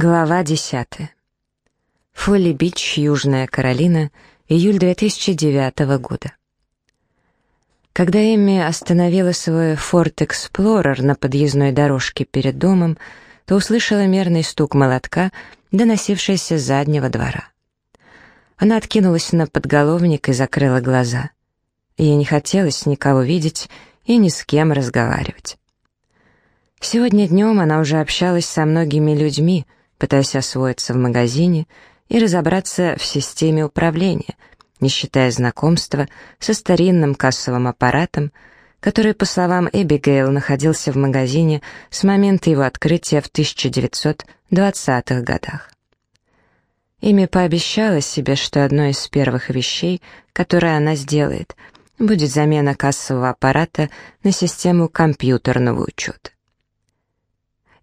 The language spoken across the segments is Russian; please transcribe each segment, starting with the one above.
Глава 10. Фолли-Бич, Южная Каролина, июль 2009 года. Когда Эмми остановила свой Ford Explorer на подъездной дорожке перед домом, то услышала мерный стук молотка, доносившийся с заднего двора. Она откинулась на подголовник и закрыла глаза. Ей не хотелось никого видеть и ни с кем разговаривать. Сегодня днем она уже общалась со многими людьми — пытаясь освоиться в магазине и разобраться в системе управления, не считая знакомства со старинным кассовым аппаратом, который, по словам Эбигейл, находился в магазине с момента его открытия в 1920-х годах. Ими пообещала себе, что одной из первых вещей, которые она сделает, будет замена кассового аппарата на систему компьютерного учета.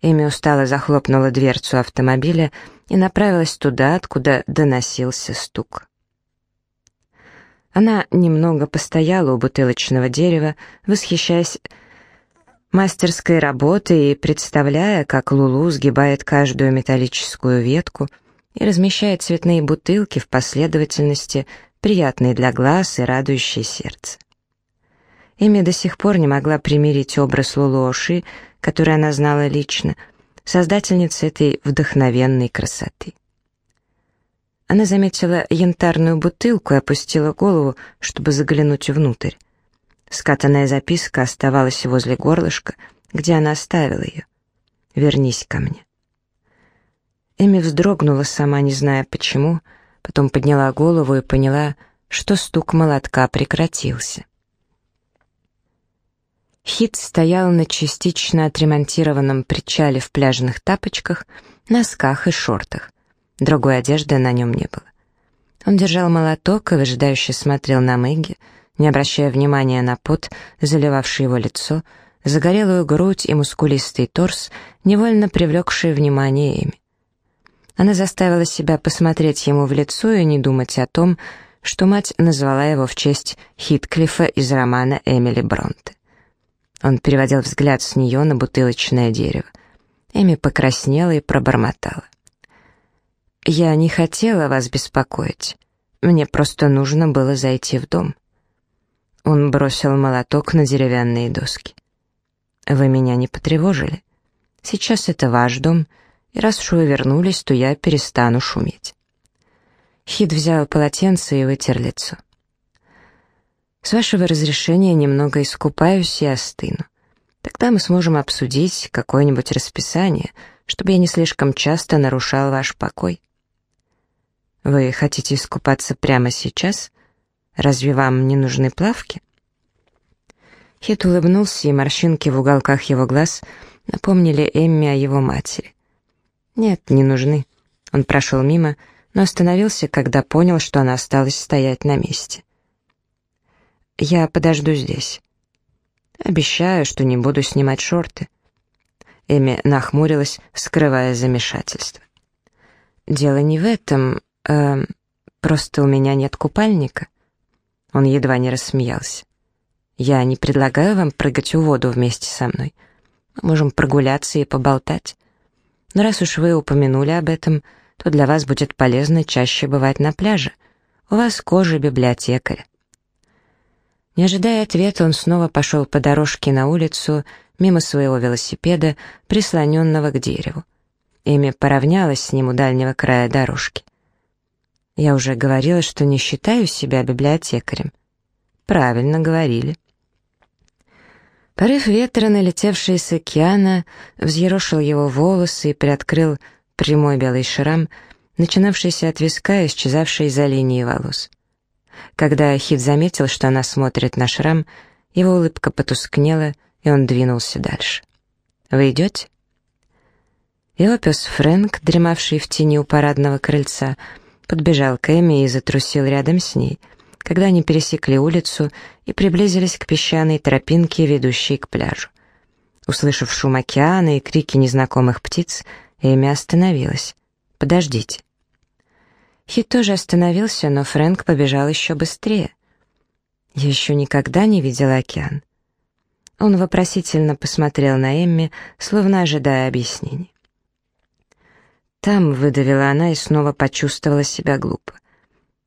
Эми устало захлопнула дверцу автомобиля и направилась туда, откуда доносился стук. Она немного постояла у бутылочного дерева, восхищаясь мастерской работой и представляя, как Лулу сгибает каждую металлическую ветку и размещает цветные бутылки в последовательности, приятные для глаз и радующие сердце. Эми до сих пор не могла примирить образ Лулоши, который она знала лично, создательницы этой вдохновенной красоты. Она заметила янтарную бутылку и опустила голову, чтобы заглянуть внутрь. Скатанная записка оставалась возле горлышка, где она оставила ее. «Вернись ко мне». Эми вздрогнула, сама не зная почему, потом подняла голову и поняла, что стук молотка прекратился. Хит стоял на частично отремонтированном причале в пляжных тапочках, носках и шортах. Другой одежды на нем не было. Он держал молоток и выжидающе смотрел на Мэгги, не обращая внимания на пот, заливавший его лицо, загорелую грудь и мускулистый торс, невольно привлекшие внимание ими. Она заставила себя посмотреть ему в лицо и не думать о том, что мать назвала его в честь Хитклифа из романа Эмили Бронте. Он переводил взгляд с нее на бутылочное дерево. Эми покраснела и пробормотала. «Я не хотела вас беспокоить. Мне просто нужно было зайти в дом». Он бросил молоток на деревянные доски. «Вы меня не потревожили. Сейчас это ваш дом, и раз уж вы вернулись, то я перестану шуметь». Хит взял полотенце и вытер лицо. С вашего разрешения немного искупаюсь и остыну. Тогда мы сможем обсудить какое-нибудь расписание, чтобы я не слишком часто нарушал ваш покой. Вы хотите искупаться прямо сейчас? Разве вам не нужны плавки? Хит улыбнулся, и морщинки в уголках его глаз напомнили Эмми о его матери. «Нет, не нужны». Он прошел мимо, но остановился, когда понял, что она осталась стоять на месте. Я подожду здесь. Обещаю, что не буду снимать шорты. Эми нахмурилась, скрывая замешательство. Дело не в этом, э, просто у меня нет купальника. Он едва не рассмеялся. Я не предлагаю вам прыгать в воду вместе со мной. Мы можем прогуляться и поболтать. Но раз уж вы упомянули об этом, то для вас будет полезно чаще бывать на пляже. У вас кожа библиотекаря. Не ожидая ответа, он снова пошел по дорожке на улицу, мимо своего велосипеда, прислоненного к дереву. Эми поравнялась с ним у дальнего края дорожки. «Я уже говорила, что не считаю себя библиотекарем». «Правильно говорили». Порыв ветра, налетевший с океана, взъерошил его волосы и приоткрыл прямой белый шрам, начинавшийся от виска и исчезавший за линией волос. Когда Хит заметил, что она смотрит на шрам, его улыбка потускнела, и он двинулся дальше. «Вы идете?» Его пес Фрэнк, дремавший в тени у парадного крыльца, подбежал к Эми и затрусил рядом с ней, когда они пересекли улицу и приблизились к песчаной тропинке, ведущей к пляжу. Услышав шум океана и крики незнакомых птиц, Эми остановилась. «Подождите». Хит тоже остановился, но Фрэнк побежал еще быстрее. Я еще никогда не видела океан. Он вопросительно посмотрел на Эмми, словно ожидая объяснений. там», — выдавила она и снова почувствовала себя глупо.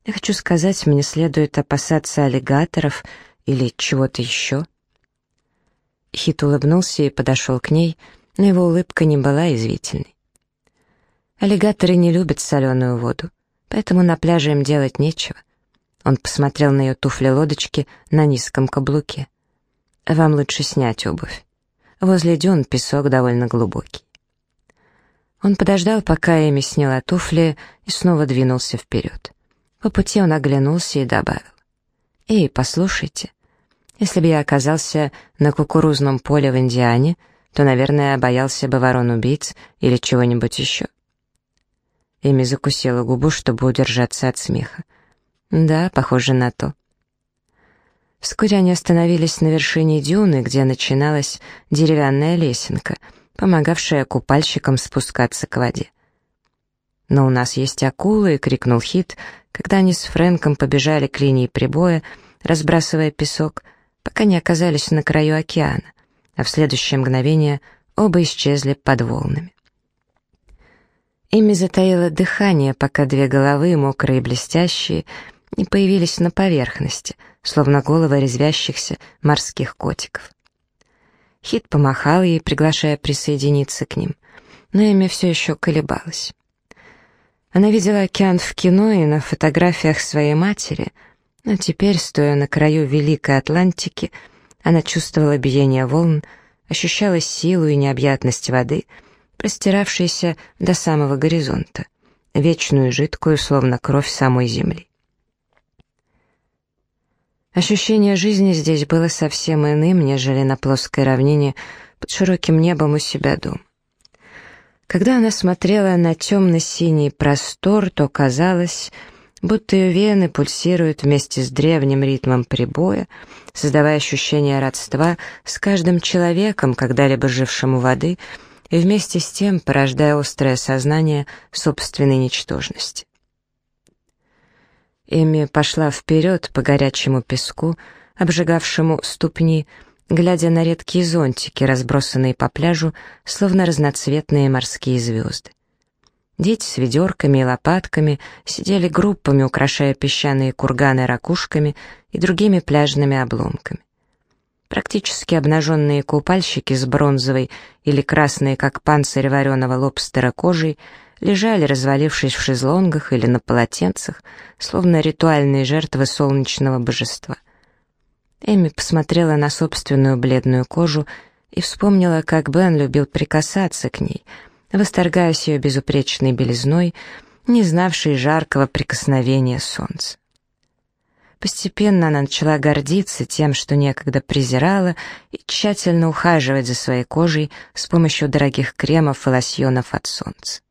«Я хочу сказать, мне следует опасаться аллигаторов или чего-то еще». Хит улыбнулся и подошел к ней, но его улыбка не была извительной. Аллигаторы не любят соленую воду, поэтому на пляже им делать нечего. Он посмотрел на ее туфли-лодочки на низком каблуке. «Вам лучше снять обувь. Возле дюн песок довольно глубокий». Он подождал, пока Эми сняла туфли и снова двинулся вперед. По пути он оглянулся и добавил. «Эй, послушайте, если бы я оказался на кукурузном поле в Индиане, то, наверное, боялся бы ворон-убийц или чего-нибудь еще». Эми закусила губу, чтобы удержаться от смеха. «Да, похоже на то». Вскоре они остановились на вершине дюны, где начиналась деревянная лесенка — помогавшая купальщикам спускаться к воде. «Но у нас есть акулы!» — крикнул Хит, когда они с Фрэнком побежали к линии прибоя, разбрасывая песок, пока не оказались на краю океана, а в следующее мгновение оба исчезли под волнами. Ими затаило дыхание, пока две головы, мокрые и блестящие, не появились на поверхности, словно головы резвящихся морских котиков. Хит помахал ей, приглашая присоединиться к ним, но Эми все еще колебалась. Она видела океан в кино и на фотографиях своей матери, но теперь, стоя на краю Великой Атлантики, она чувствовала биение волн, ощущала силу и необъятность воды, простиравшейся до самого горизонта, вечную жидкую, словно кровь самой земли. Ощущение жизни здесь было совсем иным, нежели на плоской равнине под широким небом у себя дома. Когда она смотрела на темно-синий простор, то казалось, будто ее вены пульсируют вместе с древним ритмом прибоя, создавая ощущение родства с каждым человеком, когда-либо жившим у воды, и вместе с тем порождая острое сознание собственной ничтожности. Эми пошла вперед по горячему песку, обжигавшему ступни, глядя на редкие зонтики, разбросанные по пляжу, словно разноцветные морские звезды. Дети с ведерками и лопатками сидели группами, украшая песчаные курганы ракушками и другими пляжными обломками. Практически обнаженные купальщики с бронзовой или красной, как панцирь вареного лобстера кожей, лежали, развалившись в шезлонгах или на полотенцах, словно ритуальные жертвы солнечного божества. Эми посмотрела на собственную бледную кожу и вспомнила, как Бен любил прикасаться к ней, восторгаясь ее безупречной белизной, не знавшей жаркого прикосновения солнца. Постепенно она начала гордиться тем, что некогда презирала, и тщательно ухаживать за своей кожей с помощью дорогих кремов и лосьонов от солнца.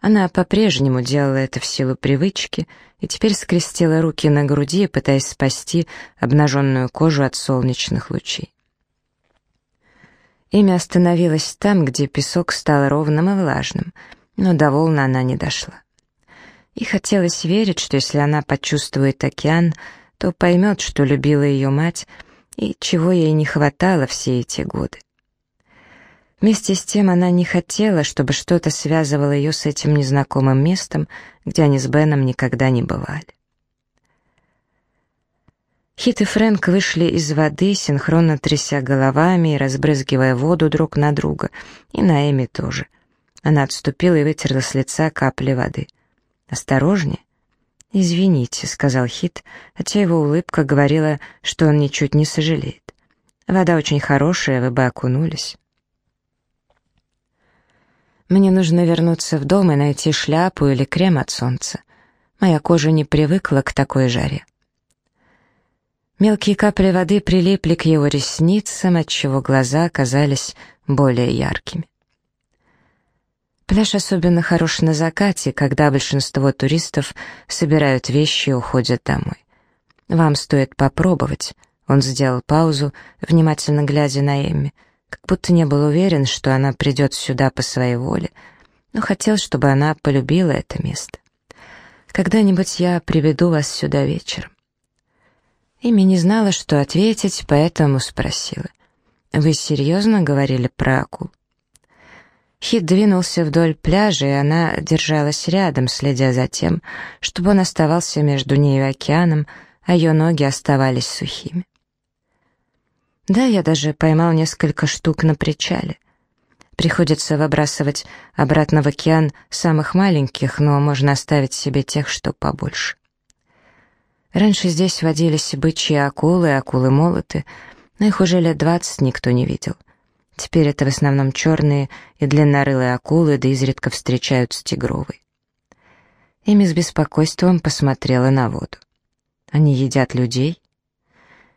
Она по-прежнему делала это в силу привычки и теперь скрестила руки на груди, пытаясь спасти обнаженную кожу от солнечных лучей. Имя остановилось там, где песок стал ровным и влажным, но до волны она не дошла. И хотелось верить, что если она почувствует океан, то поймет, что любила ее мать и чего ей не хватало все эти годы. Вместе с тем она не хотела, чтобы что-то связывало ее с этим незнакомым местом, где они с Беном никогда не бывали. Хит и Фрэнк вышли из воды, синхронно тряся головами и разбрызгивая воду друг на друга, и на Эми тоже. Она отступила и вытерла с лица капли воды. «Осторожнее». «Извините», — сказал Хит, хотя его улыбка говорила, что он ничуть не сожалеет. «Вода очень хорошая, вы бы окунулись». Мне нужно вернуться в дом и найти шляпу или крем от солнца. Моя кожа не привыкла к такой жаре. Мелкие капли воды прилипли к его ресницам, отчего глаза казались более яркими. Пляж особенно хорош на закате, когда большинство туристов собирают вещи и уходят домой. Вам стоит попробовать. Он сделал паузу, внимательно глядя на Эмми как будто не был уверен, что она придет сюда по своей воле, но хотел, чтобы она полюбила это место. Когда-нибудь я приведу вас сюда вечером. Ими не знала, что ответить, поэтому спросила. «Вы серьезно говорили про акул?» Хит двинулся вдоль пляжа, и она держалась рядом, следя за тем, чтобы он оставался между ней и океаном, а ее ноги оставались сухими. Да, я даже поймал несколько штук на причале. Приходится выбрасывать обратно в океан самых маленьких, но можно оставить себе тех, что побольше. Раньше здесь водились бычьи акулы, акулы-молоты, но их уже лет двадцать никто не видел. Теперь это в основном черные и длиннорылые акулы, да изредка встречаются тигровые. Эми с беспокойством посмотрела на воду. Они едят людей?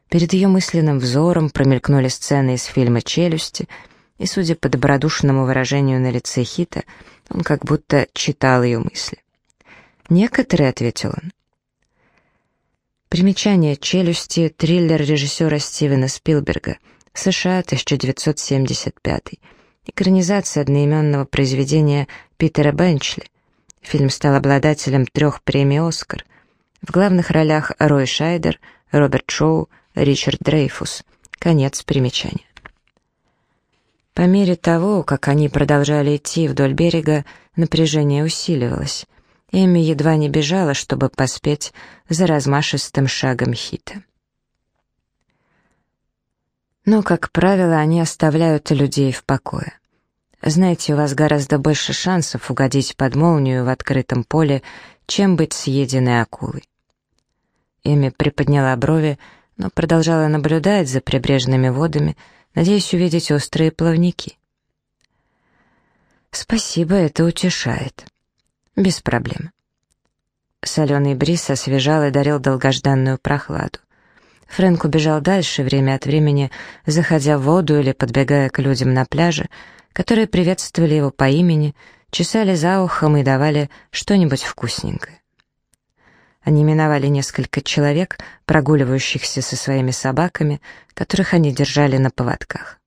Перед ее мысленным взором промелькнули сцены из фильма «Челюсти», и, судя по добродушному выражению на лице Хита, он как будто читал ее мысли. «Некоторые», — ответил он. Примечание «Челюсти» — триллер режиссера Стивена Спилберга, США, 1975 экранизация одноименного произведения Питера Бенчли. Фильм стал обладателем трех премий «Оскар». В главных ролях Рой Шайдер, Роберт Шоу, Ричард Дрейфус. Конец примечания. По мере того, как они продолжали идти вдоль берега, напряжение усиливалось. Эми едва не бежала, чтобы поспеть за размашистым шагом Хита. Но, как правило, они оставляют людей в покое. Знаете, у вас гораздо больше шансов угодить под молнию в открытом поле, чем быть съеденной акулой. Эми приподняла брови, но продолжала наблюдать за прибрежными водами, надеясь увидеть острые плавники. «Спасибо, это утешает. Без проблем». Соленый бриз освежал и дарил долгожданную прохладу. Фрэнк убежал дальше, время от времени заходя в воду или подбегая к людям на пляже, которые приветствовали его по имени, чесали за ухом и давали что-нибудь вкусненькое. Они миновали несколько человек, прогуливающихся со своими собаками, которых они держали на поводках.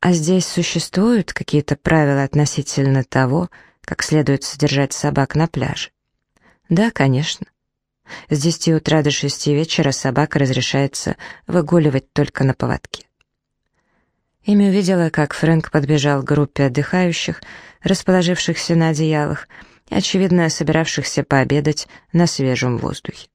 А здесь существуют какие-то правила относительно того, как следует содержать собак на пляже? Да, конечно. С 10 утра до 6 вечера собака разрешается выгуливать только на поводке. Эми увидела, как Фрэнк подбежал к группе отдыхающих, расположившихся на одеялах, очевидно, собиравшихся пообедать на свежем воздухе.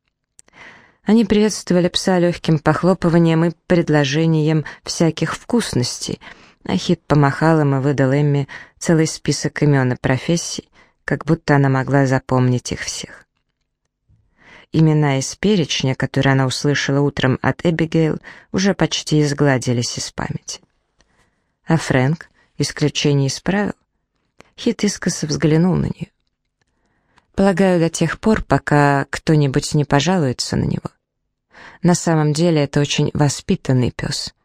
Они приветствовали пса легким похлопыванием и предложением всяких вкусностей, а Хит помахал им и выдал Эмми целый список имен и профессий, как будто она могла запомнить их всех. Имена из перечня, которые она услышала утром от Эбигейл, уже почти изгладились из памяти. А Фрэнк исключение исправил. Хит искоса взглянул на нее. Полагаю, до тех пор, пока кто-нибудь не пожалуется на него. На самом деле это очень воспитанный пес,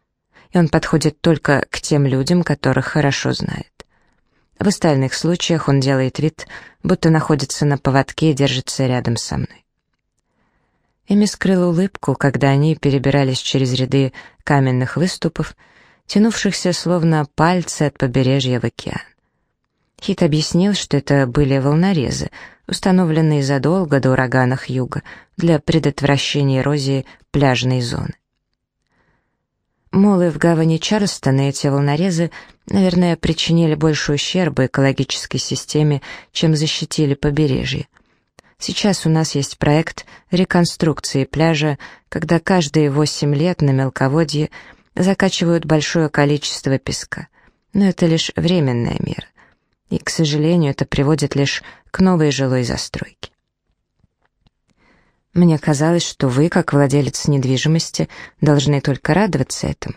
и он подходит только к тем людям, которых хорошо знает. В остальных случаях он делает вид, будто находится на поводке и держится рядом со мной. Эми скрыла улыбку, когда они перебирались через ряды каменных выступов, тянувшихся словно пальцы от побережья в океан. Хит объяснил, что это были волнорезы, установленные задолго до ураганов юга для предотвращения эрозии пляжной зоны. Молы в гавани Чарльстона эти волнорезы, наверное, причинили больше ущерба экологической системе, чем защитили побережье. Сейчас у нас есть проект реконструкции пляжа, когда каждые восемь лет на мелководье закачивают большое количество песка. Но это лишь временная мера и, к сожалению, это приводит лишь к новой жилой застройке. Мне казалось, что вы, как владелец недвижимости, должны только радоваться этому.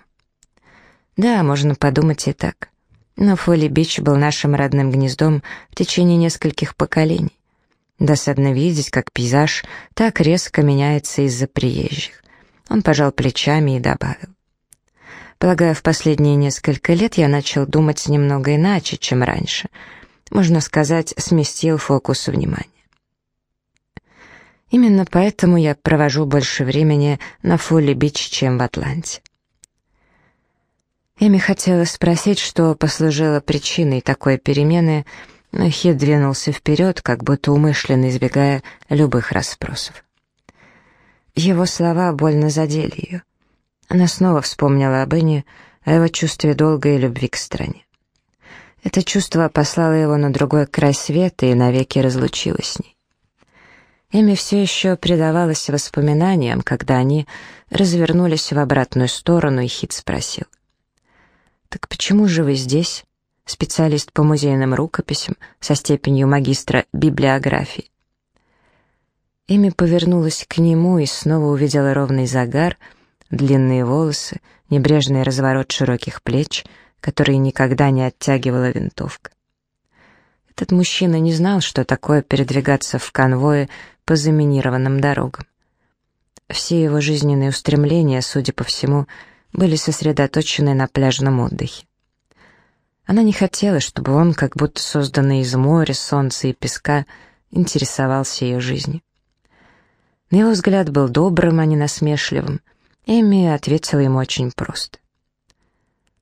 Да, можно подумать и так. Но Фолли-Бич был нашим родным гнездом в течение нескольких поколений. Досадно видеть, как пейзаж так резко меняется из-за приезжих. Он пожал плечами и добавил. Полагаю, в последние несколько лет я начал думать немного иначе, чем раньше. Можно сказать, сместил фокус внимания. Именно поэтому я провожу больше времени на Фулли-Бич, чем в Атланте. Эми хотела спросить, что послужило причиной такой перемены, но Хит двинулся вперед, как будто умышленно избегая любых расспросов. Его слова больно задели ее. Она снова вспомнила об Энне, о его чувстве долга и любви к стране. Это чувство послало его на другой край света и навеки разлучилось с ней. Эми все еще предавалась воспоминаниям, когда они развернулись в обратную сторону, и Хит спросил. «Так почему же вы здесь?» Специалист по музейным рукописям со степенью магистра библиографии. Эми повернулась к нему и снова увидела ровный загар, длинные волосы, небрежный разворот широких плеч, которые никогда не оттягивала винтовка. Этот мужчина не знал, что такое передвигаться в конвое по заминированным дорогам. Все его жизненные устремления, судя по всему, были сосредоточены на пляжном отдыхе. Она не хотела, чтобы он, как будто созданный из моря, солнца и песка, интересовался ее жизнью. На его взгляд был добрым, а не насмешливым. Эми ответила ему очень просто.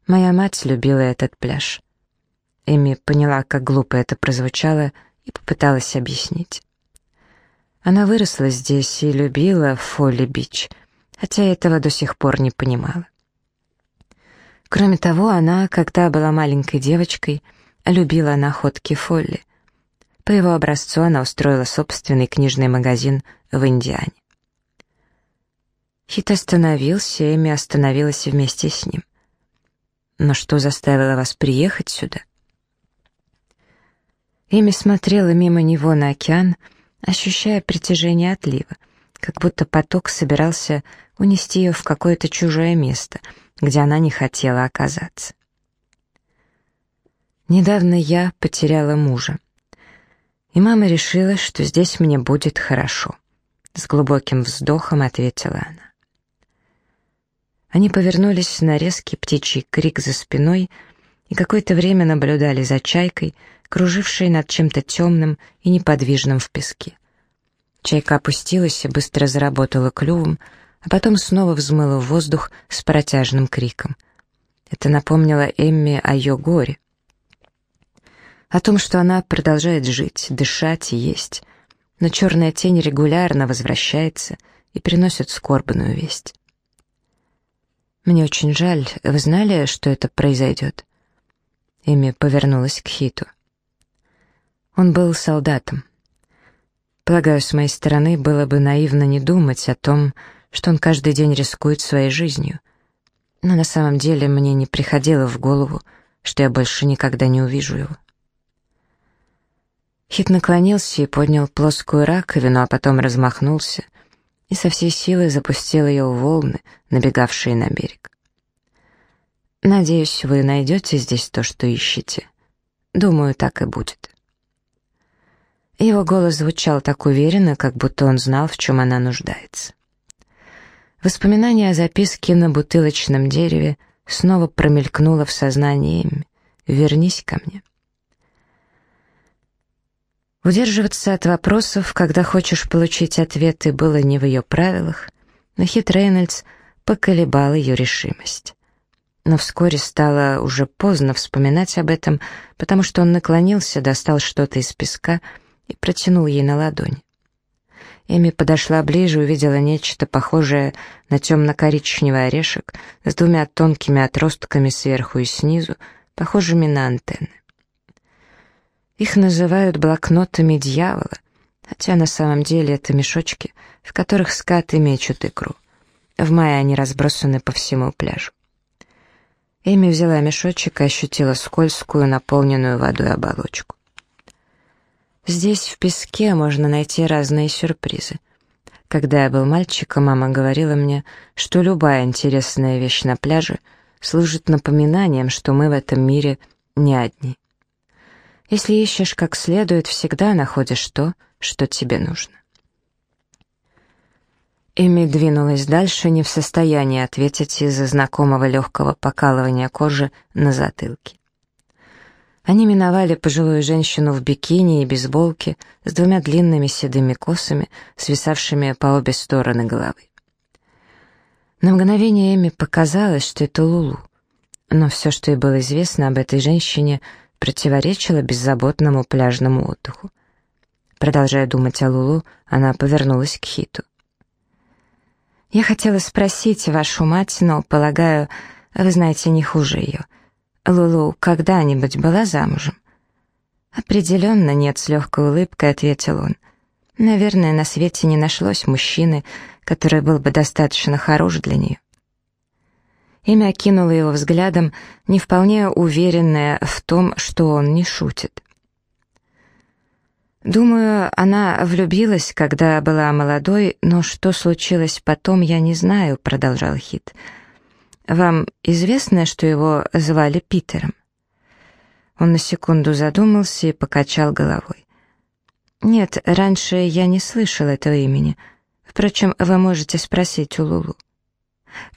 «Моя мать любила этот пляж». Эми поняла, как глупо это прозвучало, и попыталась объяснить. Она выросла здесь и любила Фолли-Бич, хотя этого до сих пор не понимала. Кроме того, она, когда была маленькой девочкой, любила находки Фолли. По его образцу она устроила собственный книжный магазин в Индиане. Хит остановился, Эми остановилась вместе с ним. «Но что заставило вас приехать сюда?» Эми смотрела мимо него на океан, ощущая притяжение отлива, как будто поток собирался унести ее в какое-то чужое место, где она не хотела оказаться. Недавно я потеряла мужа. И мама решила, что здесь мне будет хорошо. С глубоким вздохом ответила она. Они повернулись на резкий птичий крик за спиной и какое-то время наблюдали за чайкой, кружившей над чем-то темным и неподвижным в песке. Чайка опустилась и быстро заработала клювом, а потом снова взмыла в воздух с протяжным криком. Это напомнило Эмме о ее горе — о том, что она продолжает жить, дышать и есть, но черная тень регулярно возвращается и приносит скорбную весть. «Мне очень жаль. Вы знали, что это произойдет?» Эми повернулась к Хиту. Он был солдатом. Полагаю, с моей стороны было бы наивно не думать о том, что он каждый день рискует своей жизнью. Но на самом деле мне не приходило в голову, что я больше никогда не увижу его. Хит наклонился и поднял плоскую раковину, а потом размахнулся и со всей силы запустил ее в волны, набегавшие на берег. «Надеюсь, вы найдете здесь то, что ищете. Думаю, так и будет». Его голос звучал так уверенно, как будто он знал, в чем она нуждается. Воспоминание о записке на бутылочном дереве снова промелькнуло в сознании. «Вернись ко мне». Удерживаться от вопросов, когда хочешь получить ответы, было не в ее правилах, но Хит Рейнольдс поколебал ее решимость. Но вскоре стало уже поздно вспоминать об этом, потому что он наклонился, достал что-то из песка и протянул ей на ладонь. Эми подошла ближе, увидела нечто похожее на темно-коричневый орешек с двумя тонкими отростками сверху и снизу, похожими на антенны. Их называют блокнотами дьявола, хотя на самом деле это мешочки, в которых скаты мечут икру. В мае они разбросаны по всему пляжу. Эми взяла мешочек и ощутила скользкую, наполненную водой оболочку. Здесь, в песке, можно найти разные сюрпризы. Когда я был мальчиком, мама говорила мне, что любая интересная вещь на пляже служит напоминанием, что мы в этом мире не одни. Если ищешь как следует, всегда находишь то, что тебе нужно. Эми двинулась дальше, не в состоянии ответить из-за знакомого легкого покалывания кожи на затылке. Они миновали пожилую женщину в бикини и бейсболке с двумя длинными седыми косами, свисавшими по обе стороны головы. На мгновение Эми показалось, что это Лулу, но все, что ей было известно об этой женщине, противоречило беззаботному пляжному отдыху. Продолжая думать о Лулу, она повернулась к Хиту. «Я хотела спросить вашу мать, но, полагаю, вы знаете не хуже ее. Лулу когда-нибудь была замужем?» «Определенно нет», — с легкой улыбкой ответил он. «Наверное, на свете не нашлось мужчины, который был бы достаточно хорош для нее». Имя окинуло его взглядом, не вполне уверенное в том, что он не шутит. Думаю, она влюбилась, когда была молодой, но что случилось потом, я не знаю, продолжал Хит. Вам известно, что его звали Питером? Он на секунду задумался и покачал головой. Нет, раньше я не слышал этого имени. Впрочем, вы можете спросить у Лулу.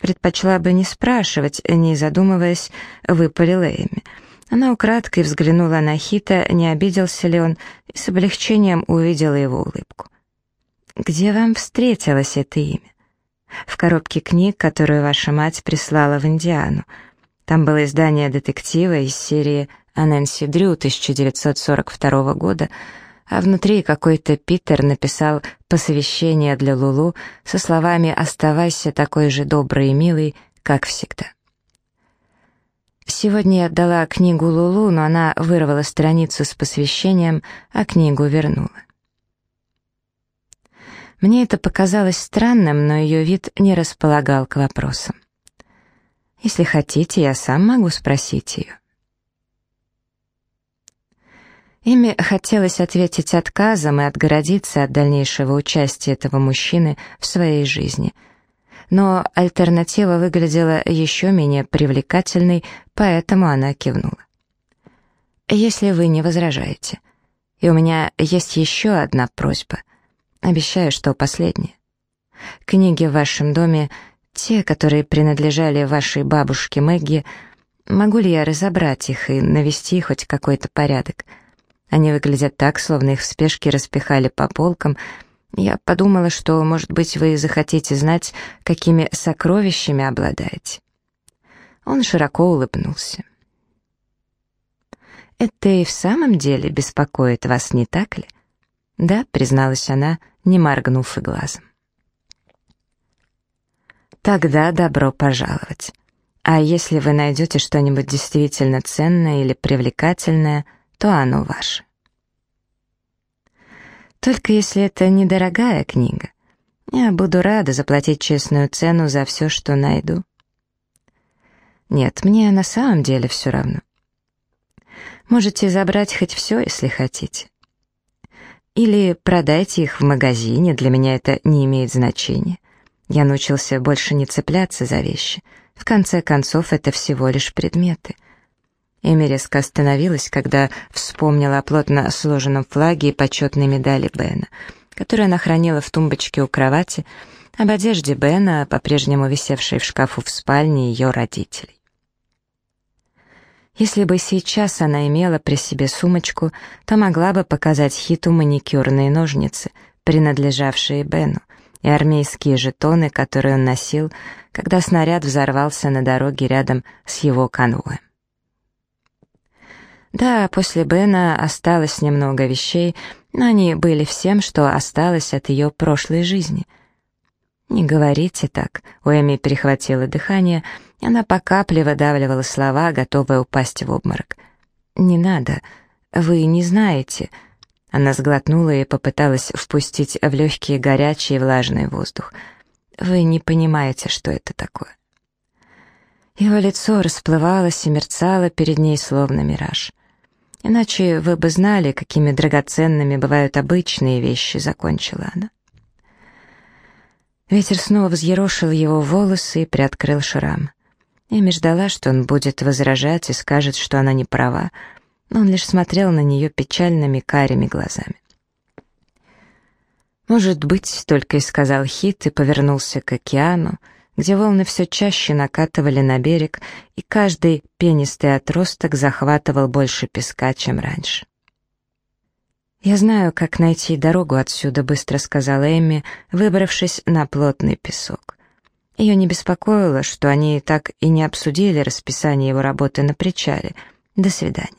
Предпочла бы не спрашивать, не задумываясь, выпалила Эми. Она украдкой взглянула на Хита, не обиделся ли он, и с облегчением увидела его улыбку. «Где вам встретилось это имя?» «В коробке книг, которую ваша мать прислала в Индиану. Там было издание детектива из серии о Дрю 1942 года, а внутри какой-то Питер написал посвящение для Лулу со словами «Оставайся такой же добрый и милый, как всегда». Сегодня я отдала книгу Лулу, но она вырвала страницу с посвящением, а книгу вернула. Мне это показалось странным, но ее вид не располагал к вопросам. Если хотите, я сам могу спросить ее. Ими хотелось ответить отказом и отгородиться от дальнейшего участия этого мужчины в своей жизни. Но альтернатива выглядела еще менее привлекательной, поэтому она кивнула. «Если вы не возражаете. И у меня есть еще одна просьба. Обещаю, что последняя. Книги в вашем доме, те, которые принадлежали вашей бабушке Мэгги, могу ли я разобрать их и навести хоть какой-то порядок?» Они выглядят так, словно их в спешке распихали по полкам. Я подумала, что, может быть, вы захотите знать, какими сокровищами обладаете. Он широко улыбнулся. «Это и в самом деле беспокоит вас, не так ли?» «Да», — призналась она, не моргнув и глазом. «Тогда добро пожаловать. А если вы найдете что-нибудь действительно ценное или привлекательное, то оно ваше. Только если это недорогая книга, я буду рада заплатить честную цену за все, что найду. Нет, мне на самом деле все равно. Можете забрать хоть все, если хотите. Или продайте их в магазине, для меня это не имеет значения. Я научился больше не цепляться за вещи. В конце концов, это всего лишь предметы. Эми резко остановилась, когда вспомнила о плотно сложенном флаге и почетной медали Бена, которую она хранила в тумбочке у кровати, об одежде Бена, по-прежнему висевшей в шкафу в спальне ее родителей. Если бы сейчас она имела при себе сумочку, то могла бы показать Хиту маникюрные ножницы, принадлежавшие Бену, и армейские жетоны, которые он носил, когда снаряд взорвался на дороге рядом с его конвоем. Да, после Бена осталось немного вещей, но они были всем, что осталось от ее прошлой жизни. «Не говорите так», — у Эми перехватило дыхание, и она по капле выдавливала слова, готовая упасть в обморок. «Не надо, вы не знаете». Она сглотнула и попыталась впустить в легкий горячий влажный воздух. «Вы не понимаете, что это такое». Его лицо расплывалось и мерцало перед ней, словно мираж. Иначе вы бы знали, какими драгоценными бывают обычные вещи, закончила она. Ветер снова взъерошил его волосы и приоткрыл шрам. Эми ждала, что он будет возражать и скажет, что она не права, но он лишь смотрел на нее печальными карими глазами. «Может быть», — только и сказал Хит и повернулся к океану, — где волны все чаще накатывали на берег, и каждый пенистый отросток захватывал больше песка, чем раньше. «Я знаю, как найти дорогу отсюда», — быстро сказала Эмми, выбравшись на плотный песок. Ее не беспокоило, что они так и не обсудили расписание его работы на причале. До свидания.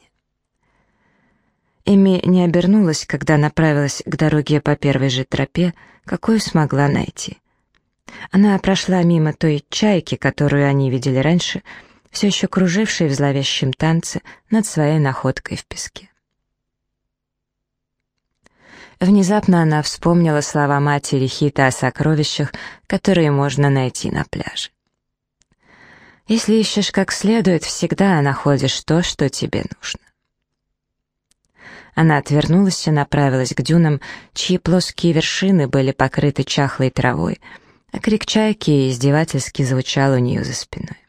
Эми не обернулась, когда направилась к дороге по первой же тропе, какую смогла найти. Она прошла мимо той чайки, которую они видели раньше, все еще круживший в зловещем танце над своей находкой в песке. Внезапно она вспомнила слова матери Хита о сокровищах, которые можно найти на пляже. «Если ищешь как следует, всегда находишь то, что тебе нужно». Она отвернулась и направилась к дюнам, чьи плоские вершины были покрыты чахлой травой, а крик чайки издевательски звучал у нее за спиной.